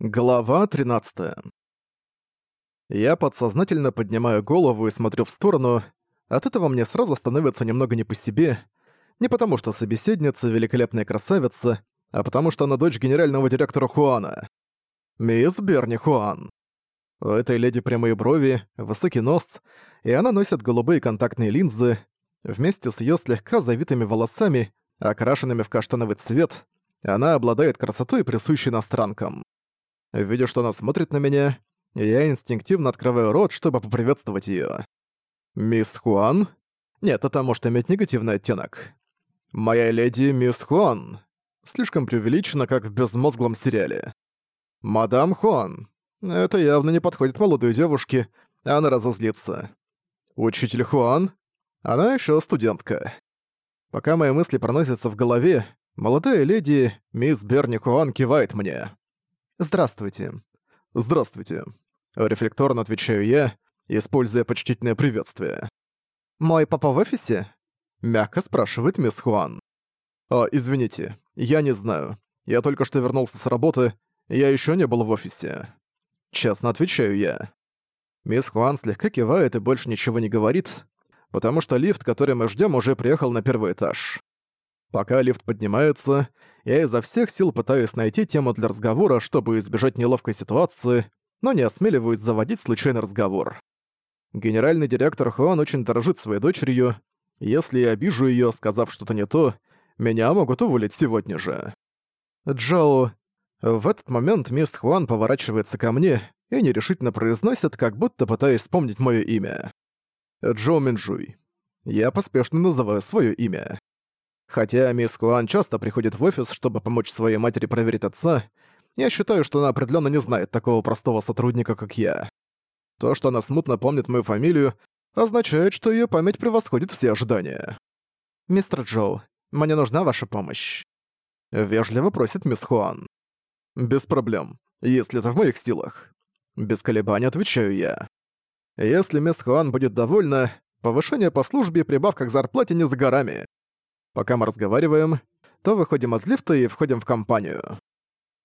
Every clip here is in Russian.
Глава 13. Я подсознательно поднимаю голову и смотрю в сторону. От этого мне сразу становится немного не по себе. Не потому что собеседница — великолепная красавица, а потому что она дочь генерального директора Хуана. Мисс Берни Хуан. У этой леди прямые брови, высокий нос, и она носит голубые контактные линзы. Вместе с её слегка завитыми волосами, окрашенными в каштановый цвет, она обладает красотой, присущей иностранкам. Видя, что она смотрит на меня, я инстинктивно открываю рот, чтобы поприветствовать её. «Мисс Хуан?» Нет, это может иметь негативный оттенок. «Моя леди Мисс Хуан». Слишком преувеличено, как в безмозглом сериале. «Мадам Хуан». Это явно не подходит молодой девушке, она разозлится. «Учитель Хуан?» Она ещё студентка. Пока мои мысли проносятся в голове, молодая леди, мисс Берни Хуан, кивает мне. «Здравствуйте». «Здравствуйте». Рефлекторно отвечаю я, используя почтительное приветствие. «Мой папа в офисе?» Мягко спрашивает мисс Хуан. «А, извините, я не знаю. Я только что вернулся с работы, я еще не был в офисе». Честно отвечаю я. Мисс Хуан слегка кивает и больше ничего не говорит, потому что лифт, который мы ждем, уже приехал на первый этаж. Пока лифт поднимается, я изо всех сил пытаюсь найти тему для разговора, чтобы избежать неловкой ситуации, но не осмеливаюсь заводить случайный разговор. Генеральный директор Хуан очень дорожит своей дочерью. Если я обижу её, сказав что-то не то, меня могут уволить сегодня же. Джоу... В этот момент мисс Хуан поворачивается ко мне и нерешительно произносит, как будто пытаясь вспомнить моё имя. Джоу Минджуй. Я поспешно называю своё имя. Хотя мисс Хуан часто приходит в офис, чтобы помочь своей матери проверить отца, я считаю, что она определенно не знает такого простого сотрудника, как я. То, что она смутно помнит мою фамилию, означает, что ее память превосходит все ожидания. «Мистер Джоу, мне нужна ваша помощь», — вежливо просит мисс Хуан. «Без проблем, если это в моих силах». Без колебаний отвечаю я. Если мисс Хуан будет довольна, повышение по службе и прибавка к зарплате не за горами. Пока мы разговариваем, то выходим из лифта и входим в компанию.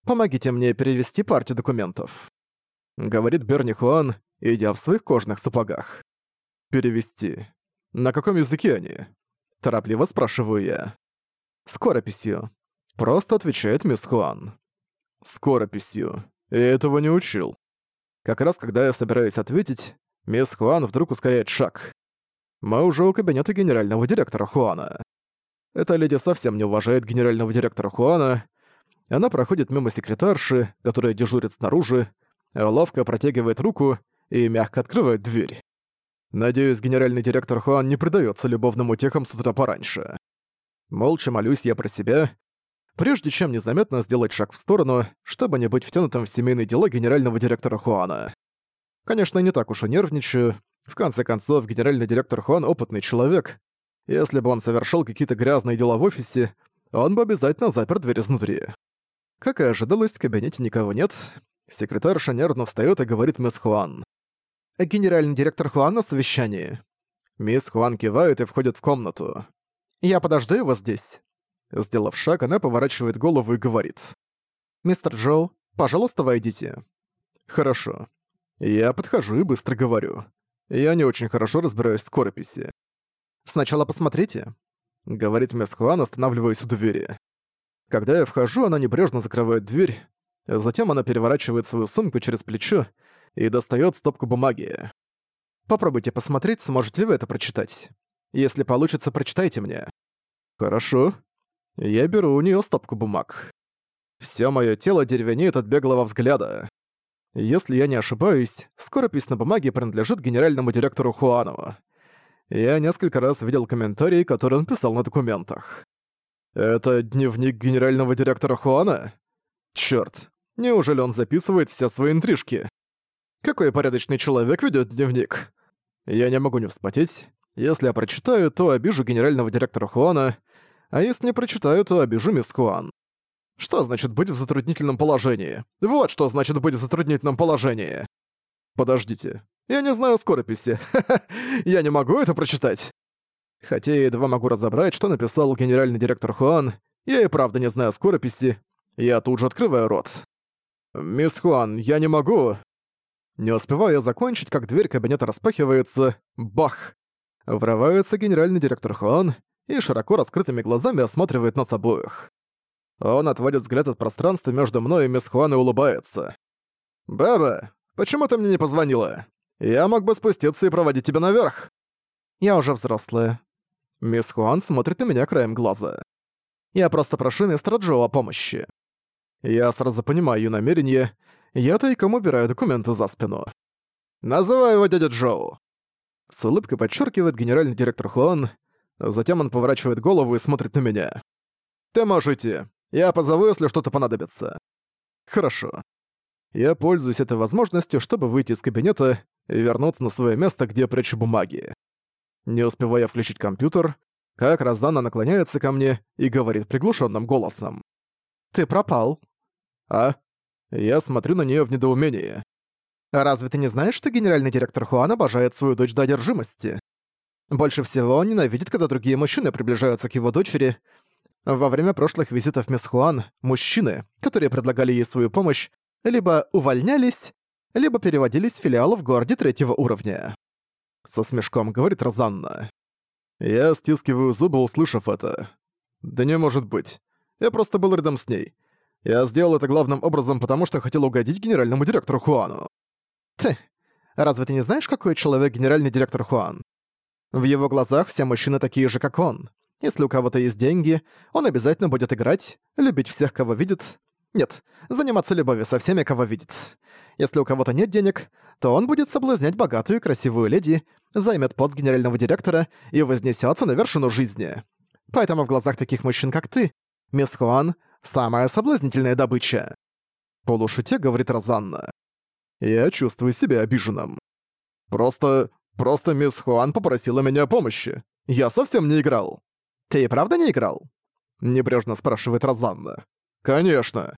«Помогите мне перевести партию документов», — говорит Берни Хуан, идя в своих кожаных сапогах. «Перевести. На каком языке они?» Торопливо спрашиваю я. «Скорописью», — просто отвечает мисс Хуан. «Скорописью. Я этого не учил». Как раз когда я собираюсь ответить, мисс Хуан вдруг ускоряет шаг. Мы уже у кабинета генерального директора Хуана. Эта леди совсем не уважает генерального директора Хуана. Она проходит мимо секретарши, которая дежурит снаружи, ловко протягивает руку и мягко открывает дверь. Надеюсь, генеральный директор Хуан не предается любовным утехам с утра пораньше. Молча молюсь я про себя, прежде чем незаметно сделать шаг в сторону, чтобы не быть втянутым в семейные дела генерального директора Хуана. Конечно, не так уж и нервничаю. В конце концов, генеральный директор Хуан — опытный человек, если бы он совершал какие-то грязные дела в офисе, он бы обязательно запер дверь изнутри. Как и ожидалось, в кабинете никого нет. Секретарша нервно встаёт и говорит мисс Хуан. «Генеральный директор Хуан на совещании». Мисс Хуан кивает и входит в комнату. «Я подожду его здесь». Сделав шаг, она поворачивает голову и говорит. «Мистер Джоу, пожалуйста, войдите». «Хорошо». Я подхожу и быстро говорю. Я не очень хорошо разбираюсь в скорописи. «Сначала посмотрите», — говорит мисс Хуан, останавливаясь у двери. Когда я вхожу, она небрежно закрывает дверь, затем она переворачивает свою сумку через плечо и достает стопку бумаги. «Попробуйте посмотреть, сможете ли вы это прочитать. Если получится, прочитайте мне». «Хорошо». Я беру у нее стопку бумаг. Всё моё тело деревенеет от беглого взгляда. Если я не ошибаюсь, скоропись на бумаге принадлежит генеральному директору Хуану. Я несколько раз видел комментарии, которые он писал на документах. «Это дневник генерального директора Хуана? Чёрт, неужели он записывает все свои интрижки? Какой порядочный человек ведёт дневник? Я не могу не вспотеть. Если я прочитаю, то обижу генерального директора Хуана, а если не прочитаю, то обижу мисс Хуан. Что значит быть в затруднительном положении? Вот что значит быть в затруднительном положении. Подождите, я не знаю скорописи. я не могу это прочитать. Хотя я едва могу разобрать, что написал генеральный директор Хуан, я и правда не знаю скорописи. Я тут же открываю рот. «Мисс Хуан, я не могу!» Не успеваю закончить, как дверь кабинета распахивается. Бах! Врывается генеральный директор Хуан и широко раскрытыми глазами осматривает нас обоих. Он отводит взгляд от пространства между мной и мисс Хуан и улыбается. «Баба, почему ты мне не позвонила? Я мог бы спуститься и проводить тебя наверх». «Я уже взрослая». Мисс Хуан смотрит на меня краем глаза. «Я просто прошу мистера Джо о помощи». Я сразу понимаю её намерение, я тайком убираю документы за спину. «Называю его дядя Джоу». С улыбкой подчеркивает генеральный директор Хуан, затем он поворачивает голову и смотрит на меня. «Ты можешь идти. Я позову, если что-то понадобится». «Хорошо». Я пользуюсь этой возможностью, чтобы выйти из кабинета и вернуться на свое место, где прячу бумаги. Не успевая включить компьютер, как Розанна наклоняется ко мне и говорит приглушенным голосом. «Ты пропал». «А?» Я смотрю на нее в недоумении. «Разве ты не знаешь, что генеральный директор Хуан обожает свою дочь до одержимости? Больше всего он ненавидит, когда другие мужчины приближаются к его дочери. Во время прошлых визитов мисс Хуан мужчины, которые предлагали ей свою помощь, либо увольнялись, либо переводились в филиал в городе третьего уровня. Со смешком говорит Розанна. Я стискиваю зубы, услышав это. Да не может быть. Я просто был рядом с ней. Я сделал это главным образом потому, что хотел угодить генеральному директору Хуану. Ты, разве ты не знаешь, какой человек генеральный директор Хуан? В его глазах все мужчины такие же, как он. Если у кого-то есть деньги, он обязательно будет играть, любить всех, кого видит. Нет, заниматься любовью со всеми, кого видит. Если у кого-то нет денег, то он будет соблазнять богатую и красивую леди, займет пост генерального директора и вознесется на вершину жизни. Поэтому в глазах таких мужчин, как ты, мисс Хуан Самая соблазнительная добыча. Полушутя говорит Розанна. Я чувствую себя обиженным. Просто... просто мисс Хуан попросила меня о помощи. Я совсем не играл. Ты и правда не играл? Небрежно спрашивает Розанна. Конечно.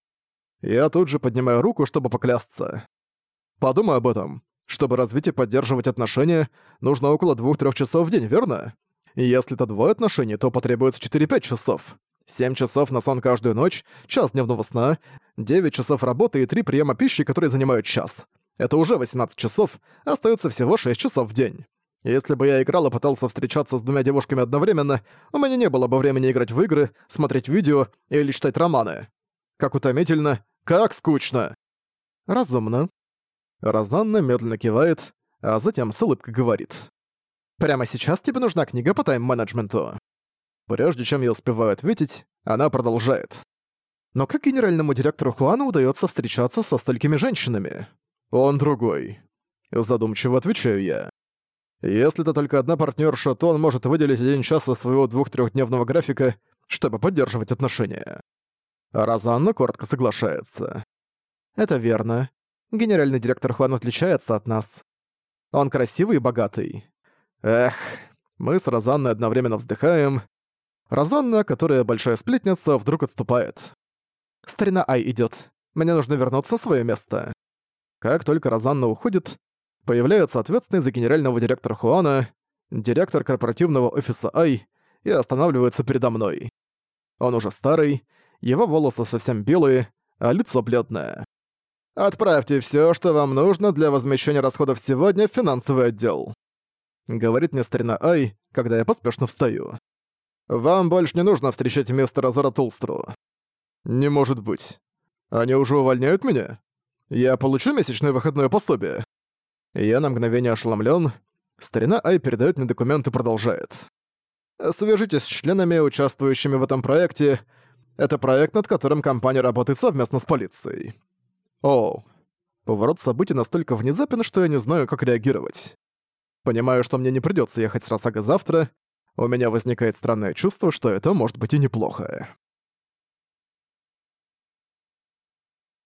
Я тут же поднимаю руку, чтобы поклясться. Подумай об этом. Чтобы развить и поддерживать отношения, нужно около 2-3 часов в день, верно? Если это двое отношений, то потребуется 4-5 часов. 7 часов на сон каждую ночь, час дневного сна, 9 часов работы и 3 приема пищи, которые занимают час. Это уже 18 часов, остается всего 6 часов в день. Если бы я играл и пытался встречаться с двумя девушками одновременно, у меня не было бы времени играть в игры, смотреть видео или читать романы. Как утомительно, как скучно. Разумно. Розанна медленно кивает, а затем с улыбкой говорит. «Прямо сейчас тебе нужна книга по тайм-менеджменту». Прежде чем я успеваю ответить, она продолжает. Но как генеральному директору Хуану удается встречаться со столькими женщинами? Он другой. Задумчиво отвечаю я. Если это только одна партнерша, то он может выделить один час из своего двух-трехдневного графика, чтобы поддерживать отношения. А Розанна коротко соглашается. Это верно. Генеральный директор Хуан отличается от нас. Он красивый и богатый. Эх, мы с Розанной одновременно вздыхаем, Розанна, которая большая сплетница, вдруг отступает. «Старина Ай идёт. Мне нужно вернуться на своё место». Как только Розанна уходит, появляется ответственный за генерального директора Хуана, директор корпоративного офиса Ай, и останавливается передо мной. Он уже старый, его волосы совсем белые, а лицо бледное. «Отправьте всё, что вам нужно для возмещения расходов сегодня в финансовый отдел», — говорит мне старина Ай, когда я поспешно встаю. Вам больше не нужно встречать мистера Заратулстру. Не может быть. Они уже увольняют меня? Я получу месячное выходное пособие? Я на мгновение ошеломлен. Старина Ай передает мне документы и продолжает. Свяжитесь с членами, участвующими в этом проекте. Это проект, над которым компания работает совместно с полицией. О, поворот событий настолько внезапен, что я не знаю, как реагировать. Понимаю, что мне не придется ехать с Росага завтра, у меня возникает странное чувство, что это может быть и неплохо.